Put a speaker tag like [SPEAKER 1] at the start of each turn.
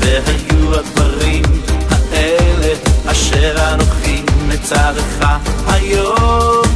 [SPEAKER 1] והיו הדברים האלה אשר אנוכי מצערך היום.